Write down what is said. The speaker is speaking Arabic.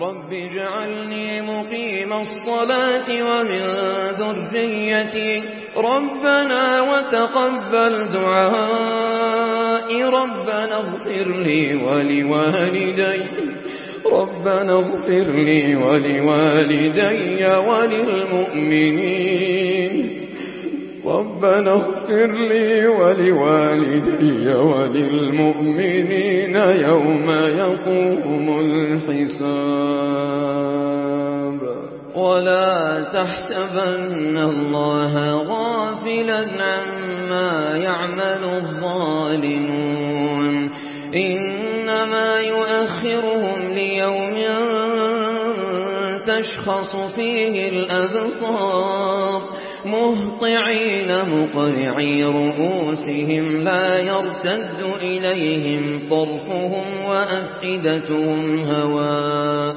رب اجعلني مقيم الصلاة ومن ذريتي. ربنا وتقبل دعائي. ربنا اغفر لي ولوالدي. ربنا اغفر لي ولوالدي وللمؤمنين. ربنا اغفر لي ولوالدي وللمؤمنين. يوم يقوم الحساب. ولا تحسبن الله غافلا عما يعمل الظالمون. إنما يؤخرهم ليوم تشخص فيه الأبصار. مهطعين مقرعي رؤوسهم لا يرتد إليهم طرفهم وأفئدتهم هواء